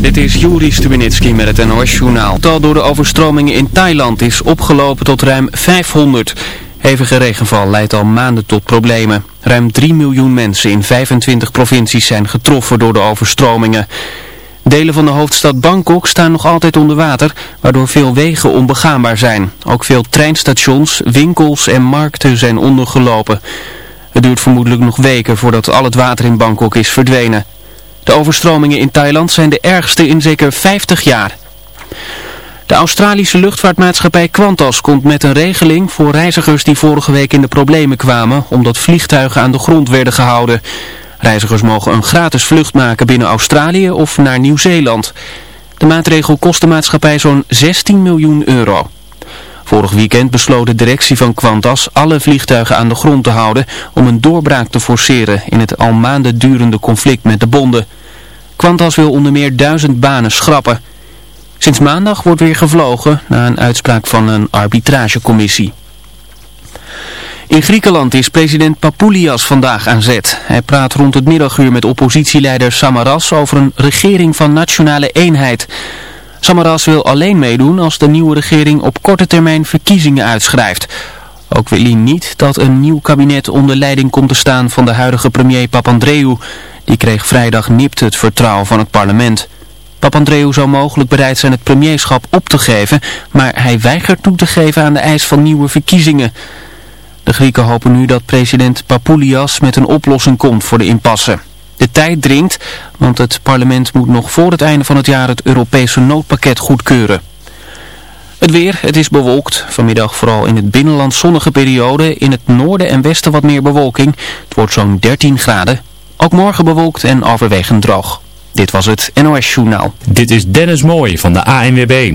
Dit is Juri Stubenitski met het NOS-journaal. Het tal door de overstromingen in Thailand is opgelopen tot ruim 500. Hevige regenval leidt al maanden tot problemen. Ruim 3 miljoen mensen in 25 provincies zijn getroffen door de overstromingen. Delen van de hoofdstad Bangkok staan nog altijd onder water, waardoor veel wegen onbegaanbaar zijn. Ook veel treinstations, winkels en markten zijn ondergelopen. Het duurt vermoedelijk nog weken voordat al het water in Bangkok is verdwenen. De overstromingen in Thailand zijn de ergste in zeker 50 jaar. De Australische luchtvaartmaatschappij Qantas komt met een regeling voor reizigers die vorige week in de problemen kwamen omdat vliegtuigen aan de grond werden gehouden. Reizigers mogen een gratis vlucht maken binnen Australië of naar Nieuw-Zeeland. De maatregel kost de maatschappij zo'n 16 miljoen euro. Vorig weekend besloot de directie van Qantas alle vliegtuigen aan de grond te houden om een doorbraak te forceren in het al maanden durende conflict met de bonden. Qantas wil onder meer duizend banen schrappen. Sinds maandag wordt weer gevlogen na een uitspraak van een arbitragecommissie. In Griekenland is president Papoulias vandaag aan zet. Hij praat rond het middaguur met oppositieleider Samaras over een regering van nationale eenheid. Samaras wil alleen meedoen als de nieuwe regering op korte termijn verkiezingen uitschrijft. Ook wil hij niet dat een nieuw kabinet onder leiding komt te staan van de huidige premier Papandreou. Die kreeg vrijdag nipt het vertrouwen van het parlement. Papandreou zou mogelijk bereid zijn het premierschap op te geven, maar hij weigert toe te geven aan de eis van nieuwe verkiezingen. De Grieken hopen nu dat president Papoulias met een oplossing komt voor de impasse. De tijd dringt, want het parlement moet nog voor het einde van het jaar het Europese noodpakket goedkeuren. Het weer, het is bewolkt. Vanmiddag vooral in het binnenland zonnige periode. In het noorden en westen wat meer bewolking. Het wordt zo'n 13 graden. Ook morgen bewolkt en overwegend droog. Dit was het NOS Journaal. Dit is Dennis Mooij van de ANWB.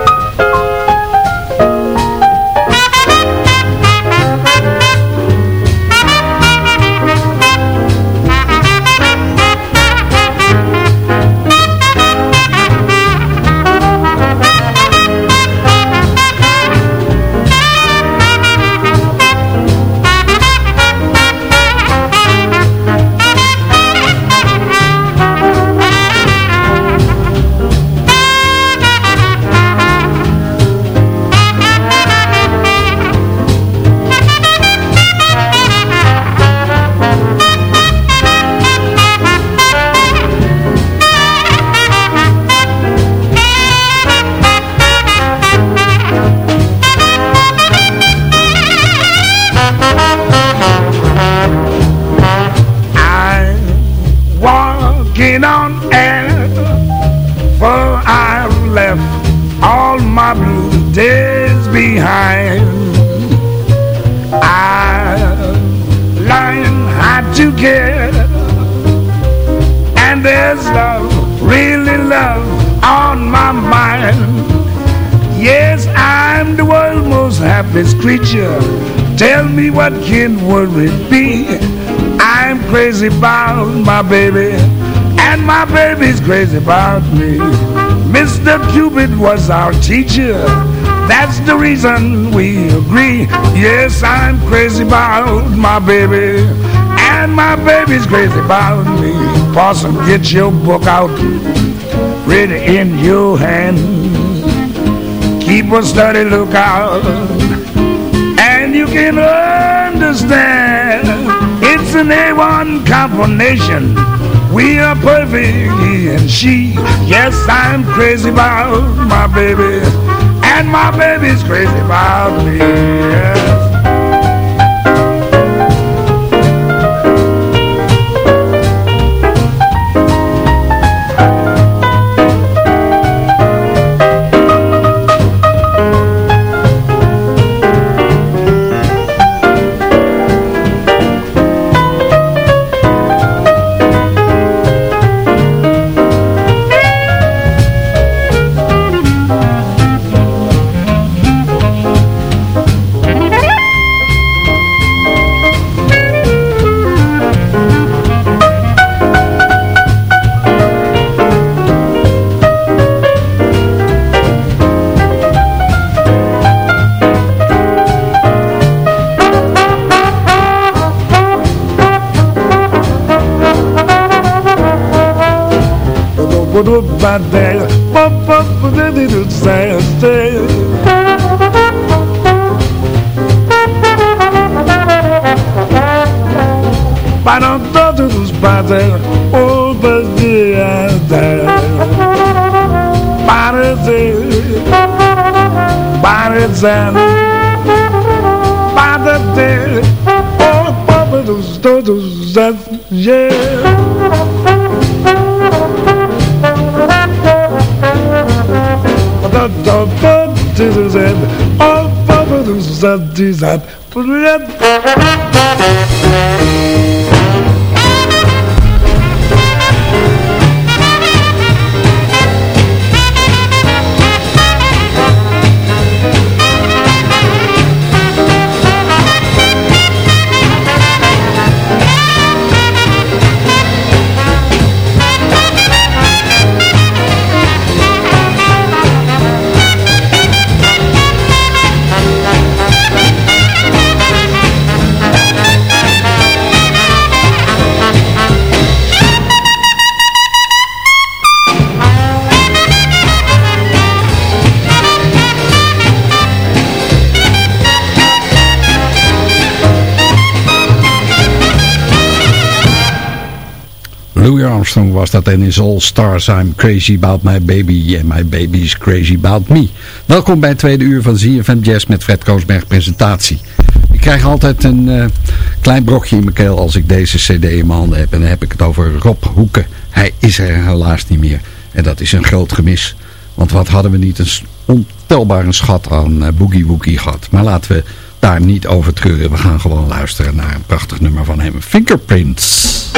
Happiest creature. Tell me what can worry be? I'm crazy about my baby, and my baby's crazy about me. Mr. Cupid was our teacher. That's the reason we agree. Yes, I'm crazy about my baby, and my baby's crazy about me. Parson, get your book out, ready in your hand. Keep a steady lookout, and you can understand. It's an A1 combination. We are perfect, he and she. Yes, I'm crazy about my baby, and my baby's crazy about me. What about that? What what did it do? Say, say. Ba da da da da ba da oh oh da da da yeah. Da da da da Louis Armstrong was dat en is All Stars. I'm crazy about my baby and my baby is crazy about me. Welkom bij het tweede uur van ZFM Jazz met Fred Koosberg presentatie. Ik krijg altijd een eh, klein brokje in mijn keel als ik deze cd in mijn handen heb. En dan heb ik het over Rob Hoeken. Hij is er helaas niet meer. En dat is een groot gemis. Want wat hadden we niet een ontelbare schat aan uh, Boogie Woogie gehad. Maar laten we daar niet over treuren. We gaan gewoon luisteren naar een prachtig nummer van hem. Fingerprints.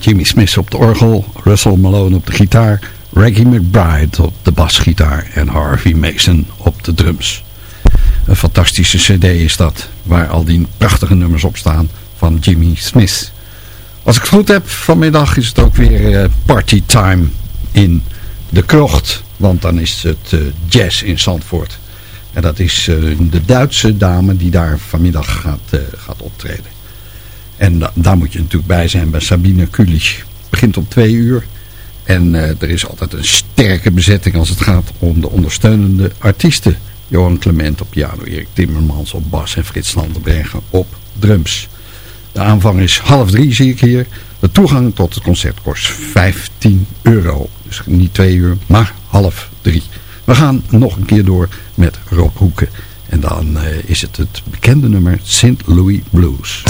Jimmy Smith op de orgel, Russell Malone op de gitaar, Reggie McBride op de basgitaar en Harvey Mason op de drums. Een fantastische cd is dat, waar al die prachtige nummers op staan van Jimmy Smith. Als ik het goed heb, vanmiddag is het ook weer uh, party time in de krocht, want dan is het uh, jazz in Zandvoort. En dat is uh, de Duitse dame die daar vanmiddag gaat, gaat optreden. En da daar moet je natuurlijk bij zijn bij Sabine Kulich. Begint om twee uur. En uh, er is altijd een sterke bezetting als het gaat om de ondersteunende artiesten. Johan Clement op piano, Erik Timmermans op bas en Frits Landenbergen op drums. De aanvang is half drie zie ik hier. De toegang tot het concert kost 15 euro. Dus niet twee uur, maar half drie. We gaan nog een keer door met Rob Hoeken. En dan uh, is het het bekende nummer St. Louis Blues.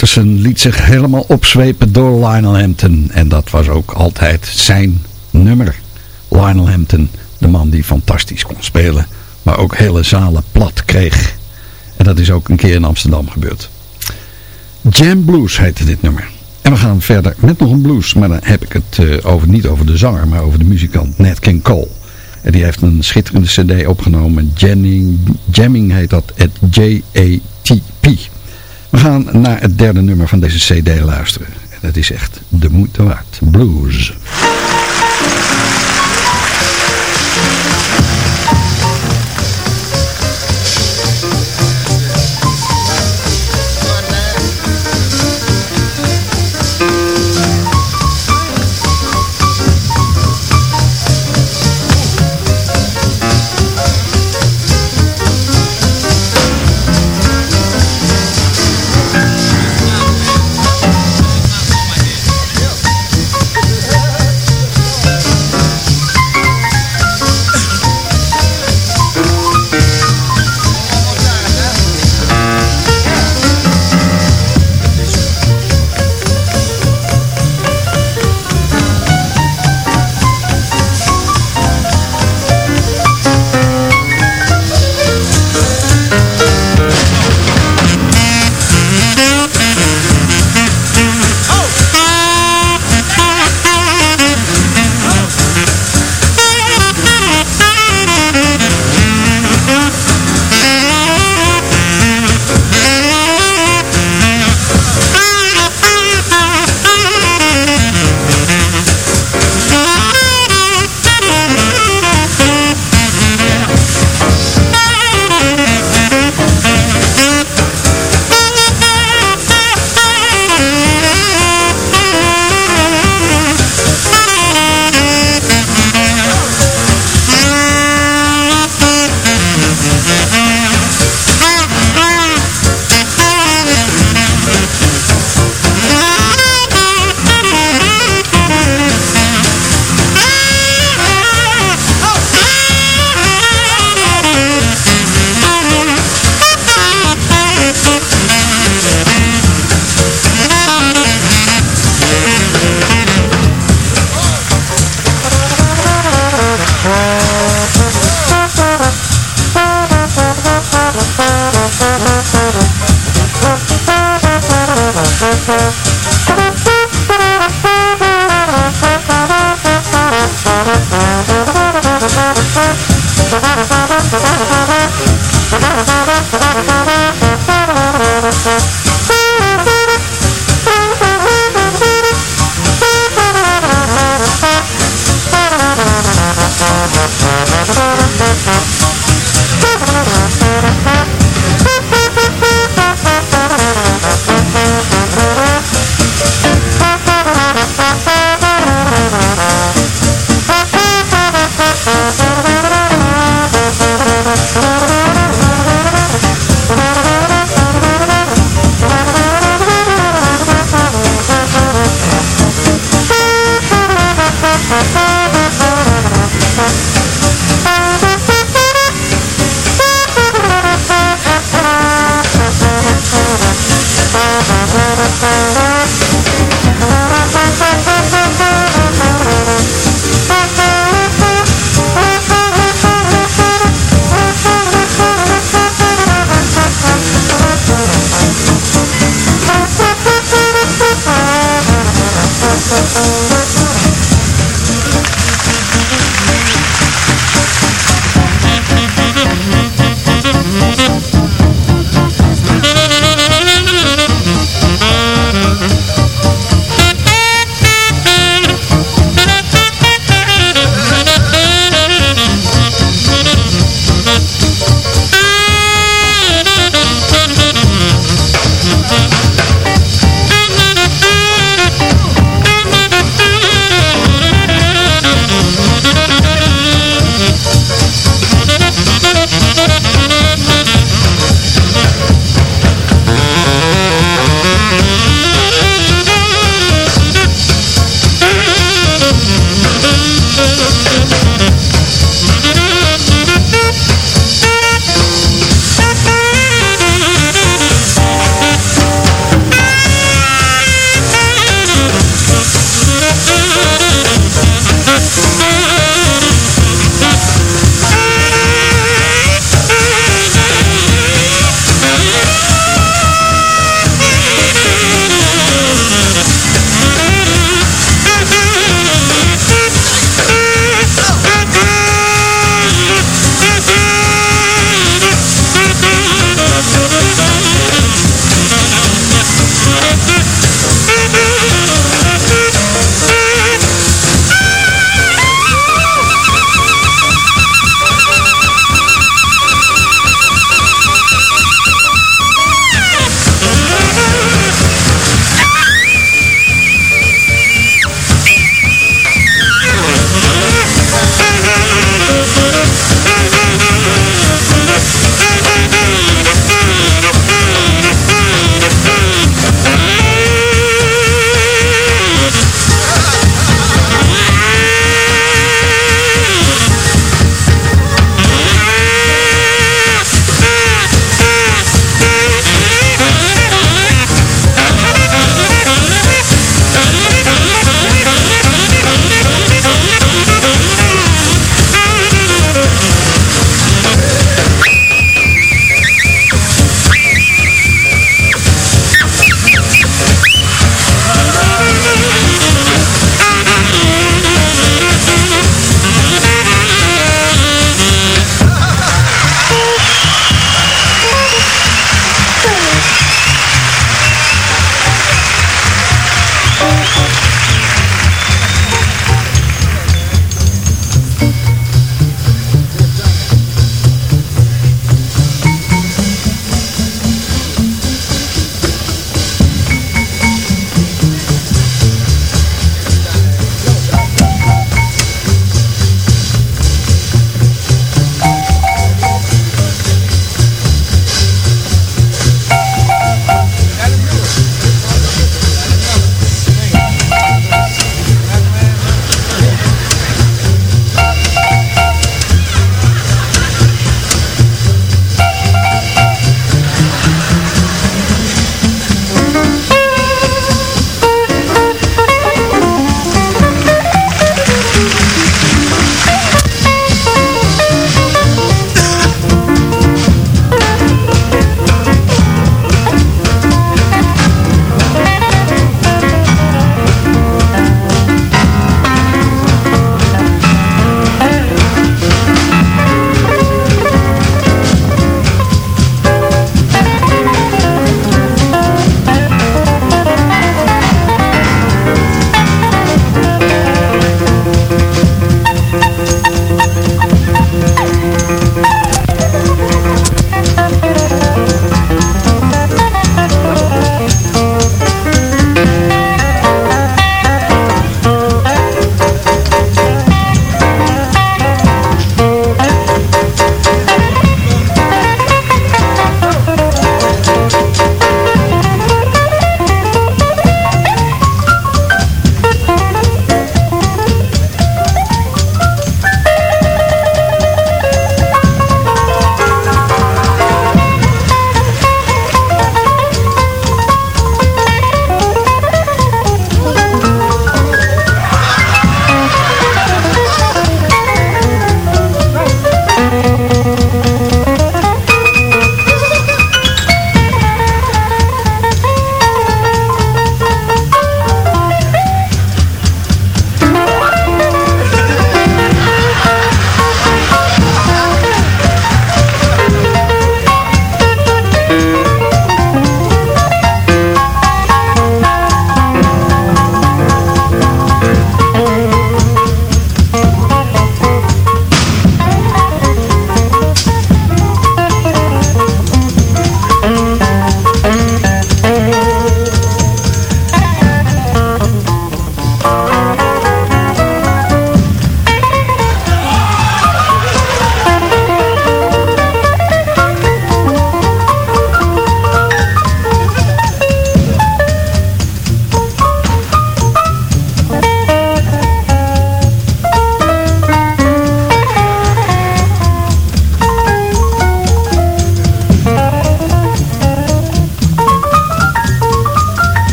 Peterson liet zich helemaal opzwepen door Lionel Hampton. En dat was ook altijd zijn nummer. Lionel Hampton, de man die fantastisch kon spelen, maar ook hele zalen plat kreeg. En dat is ook een keer in Amsterdam gebeurd. Jam Blues heette dit nummer. En we gaan verder met nog een blues, maar dan heb ik het uh, over, niet over de zanger, maar over de muzikant Nat King Cole. En die heeft een schitterende cd opgenomen. Jamming, jamming heet dat, het J-A-T-P. We gaan naar het derde nummer van deze cd luisteren. En dat is echt de moeite waard. Blues.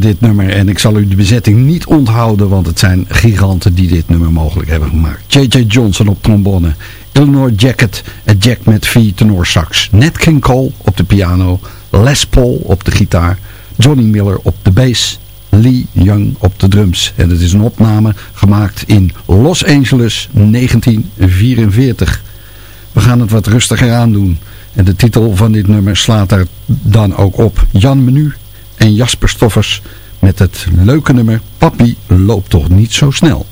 Dit nummer en ik zal u de bezetting niet onthouden, want het zijn giganten die dit nummer mogelijk hebben gemaakt. J.J. Johnson op trombone, Eleanor Jacket en Jack met vier tenor sax, Nat King Cole op de piano, Les Paul op de gitaar, Johnny Miller op de bass, Lee Young op de drums. En het is een opname gemaakt in Los Angeles 1944. We gaan het wat rustiger aandoen. En de titel van dit nummer slaat er dan ook op. Jan Menu en Jasper Stoffers met het leuke nummer Papi loopt toch niet zo snel.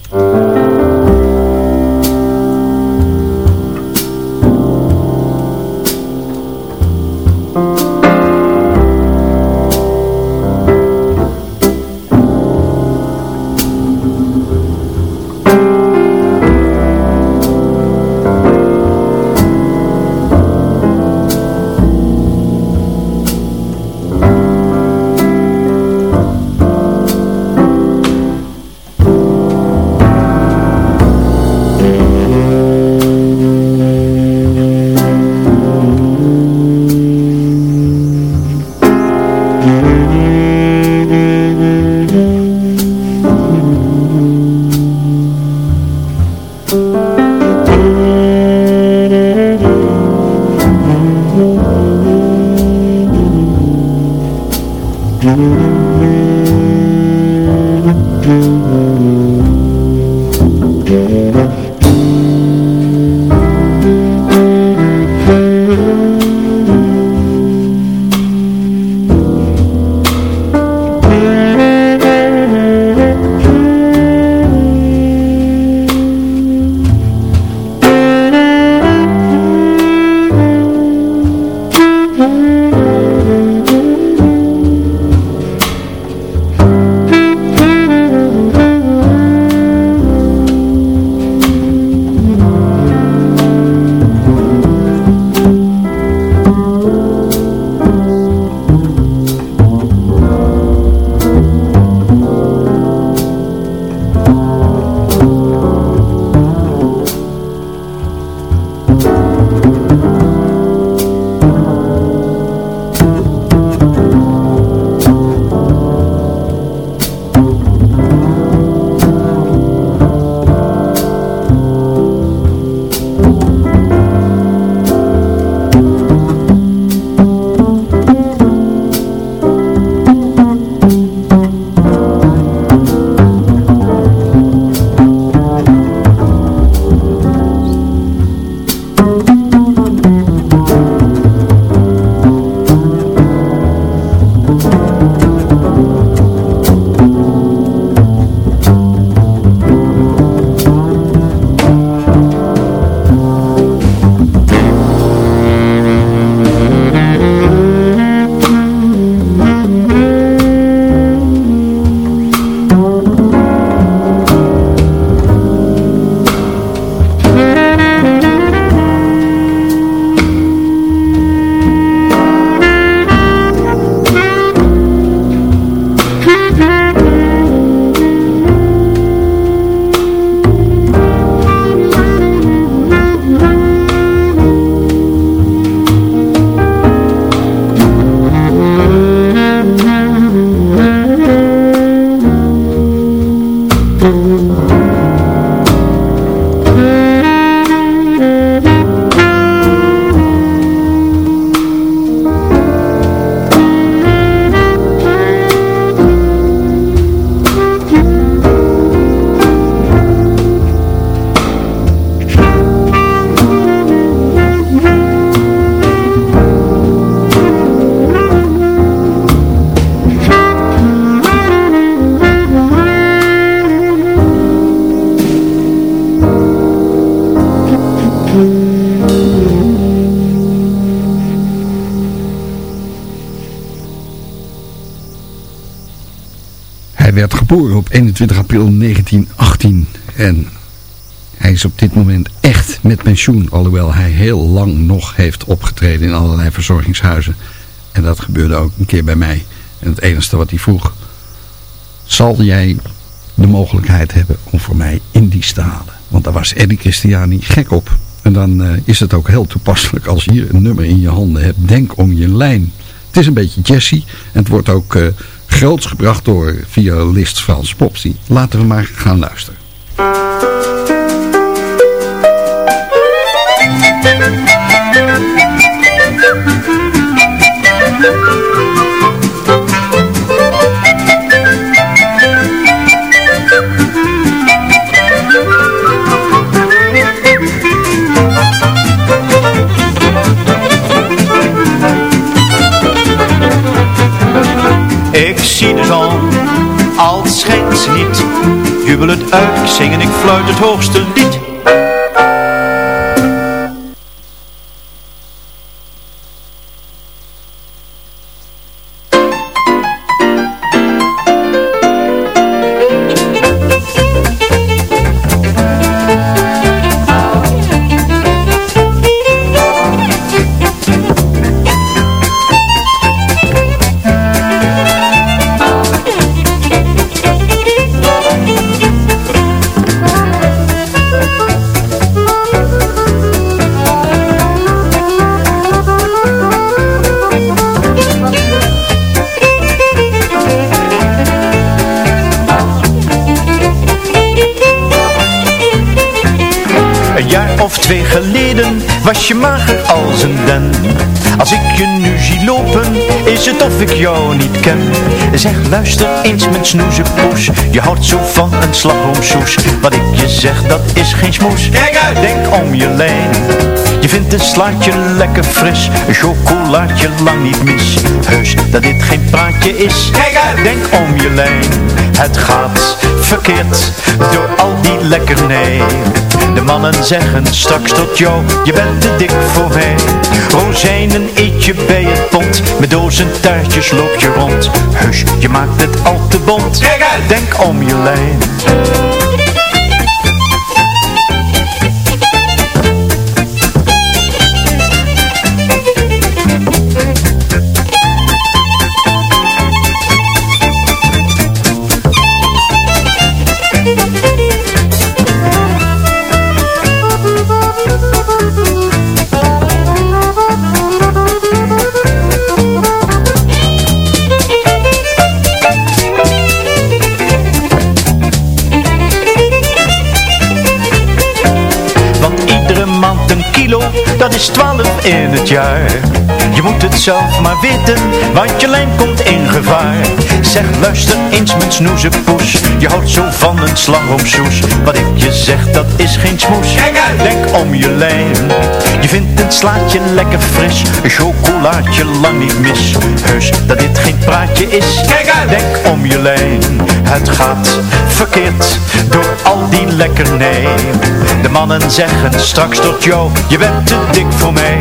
Werd geboren op 21 april 1918 en hij is op dit moment echt met pensioen, alhoewel hij heel lang nog heeft opgetreden in allerlei verzorgingshuizen. En dat gebeurde ook een keer bij mij. En het enige wat hij vroeg, zal jij de mogelijkheid hebben om voor mij indies te halen? Want daar was Eddie Christiani gek op. En dan uh, is het ook heel toepasselijk als je hier een nummer in je handen hebt. Denk om je lijn. Het is een beetje jazzy. En het wordt ook uh, groots gebracht door violist Frans Popsy. Laten we maar gaan luisteren. De zon, al schijnt ze niet. Het uit, ik zing en ik fluit het hoogste lied. Was je mager als een den. Als ik je nu zie lopen, is het of ik jou niet ken. Zeg, luister eens mijn snoezepoes, je houdt zo van een slagroomsoes. Wat ik je zeg, dat is geen smoes. Kijk uit! Denk om je lijn. Je vindt een slaatje lekker fris, een chocolaatje lang niet mis. Heus, dat dit geen praatje is. Kijk uit! Denk om je lijn. Het gaat verkeerd door al die lekkernij. De mannen zeggen straks tot jou, je bent te dik voor mij. Rozijnen eet je bij het pond, met dozen taartjes loop je rond. Hush, je maakt het al te bond. Denk om je lijn. Dat is twaalf in het jaar. Je moet het zelf maar weten, want je lijn komt in gevaar. Zeg, luister eens mijn snoezepoes, je houdt zo van een slagroomsoes. Wat ik je zeg, dat is geen smoes. Denk om je lijn. Je vindt een slaatje lekker fris, een chocolaatje lang niet mis. Heus, dat dit geen praatje is. Denk om je lijn. Het gaat verkeerd door al die lekkernij. De mannen zeggen straks tot jou, je bent te dik voor mij.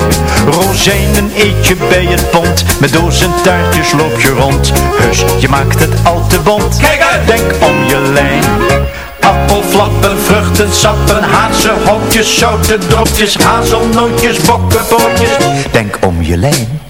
Rozijnen eet je bij het pond, met dozen taartjes loop je rond. Hus, je maakt het al te bond. Kijk uit, denk om je lijn. Appelflappen, vruchten, sappen, hazenhokjes, zoute dropjes, hazelnootjes, bokkenpootjes. Denk om je lijn.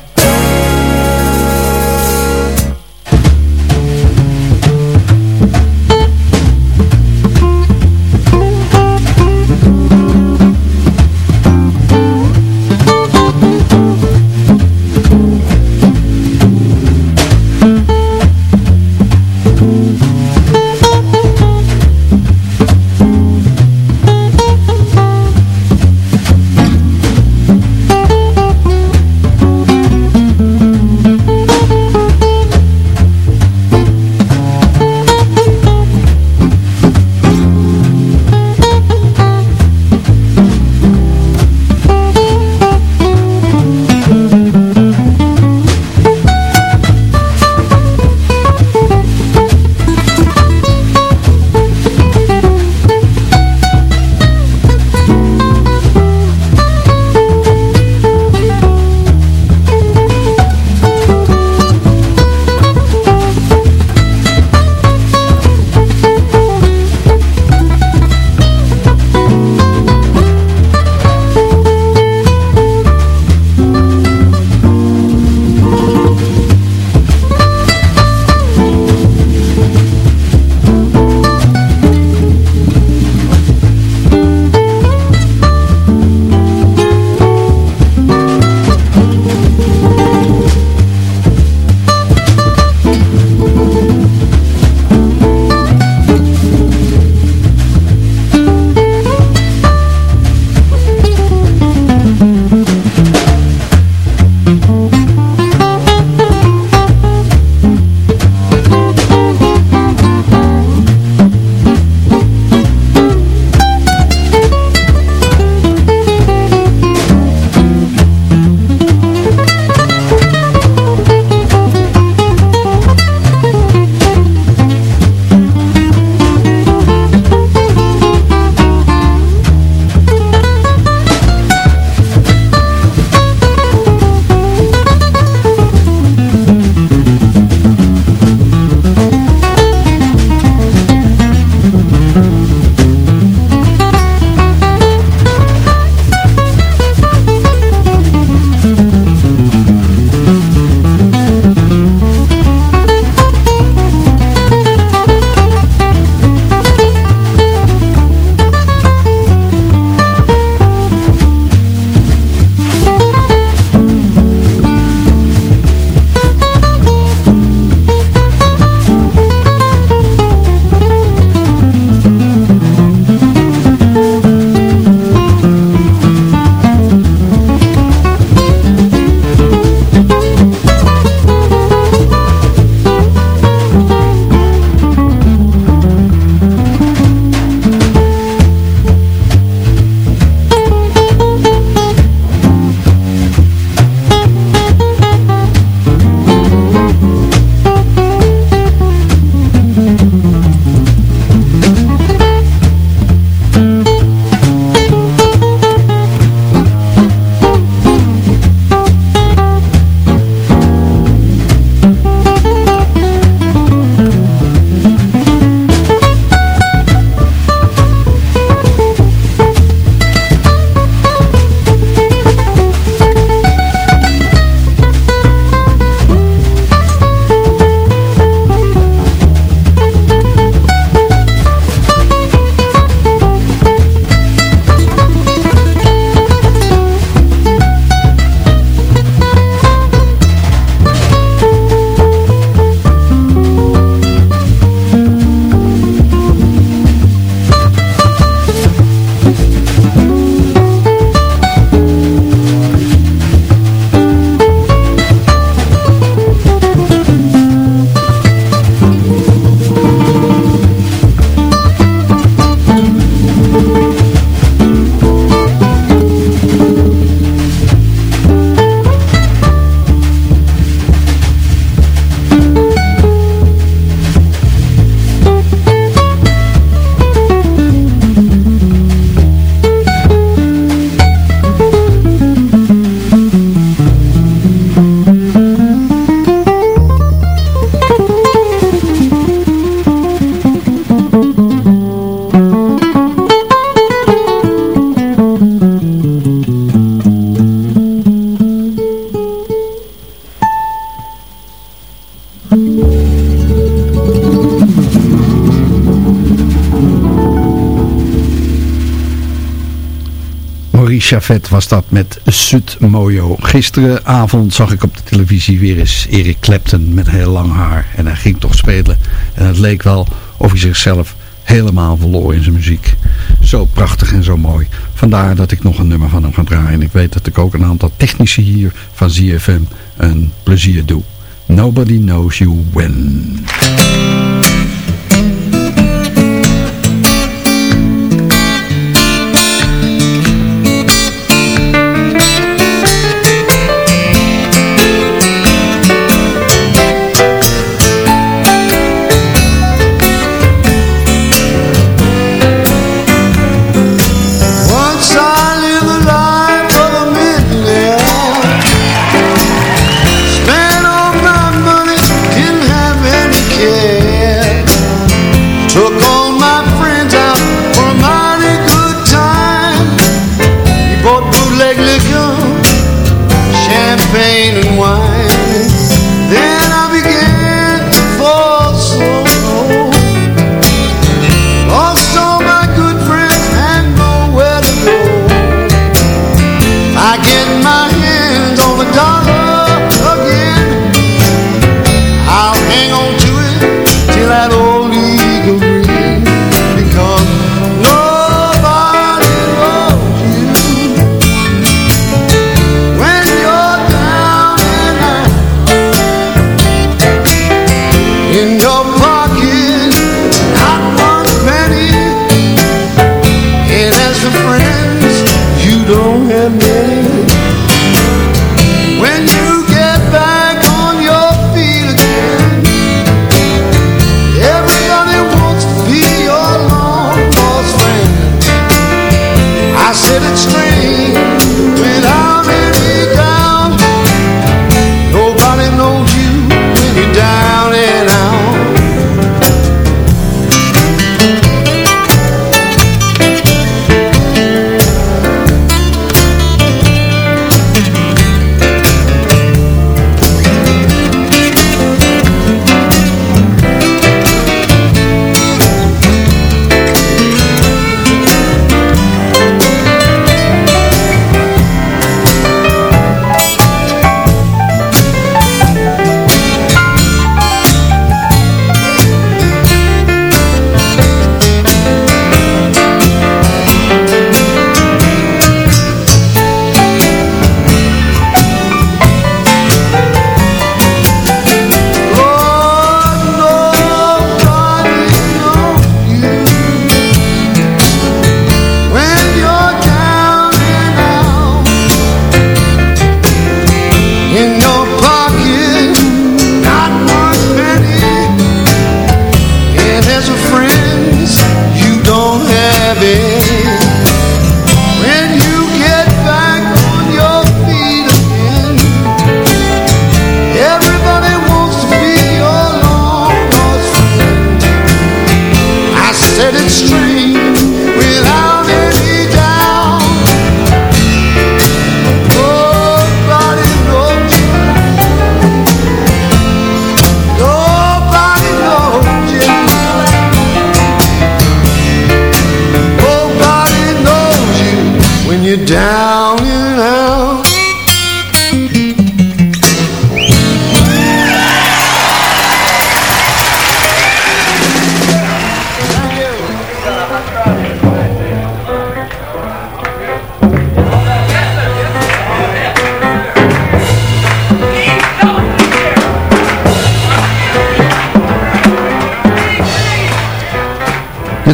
Chavet was dat met Sud Mojo. Gisteravond zag ik op de televisie weer eens Eric Clapton met heel lang haar. En hij ging toch spelen. En het leek wel of hij zichzelf helemaal verloor in zijn muziek. Zo prachtig en zo mooi. Vandaar dat ik nog een nummer van hem ga draaien. En ik weet dat ik ook een aantal technici hier van ZFM een plezier doe. Nobody knows you when.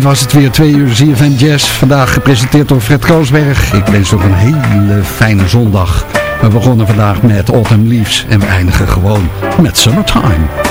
Dit was het weer, twee uur ZFM Jazz. Vandaag gepresenteerd door Fred Koosberg. Ik wens nog een hele fijne zondag. We begonnen vandaag met Autumn Leaves en we eindigen gewoon met Summertime.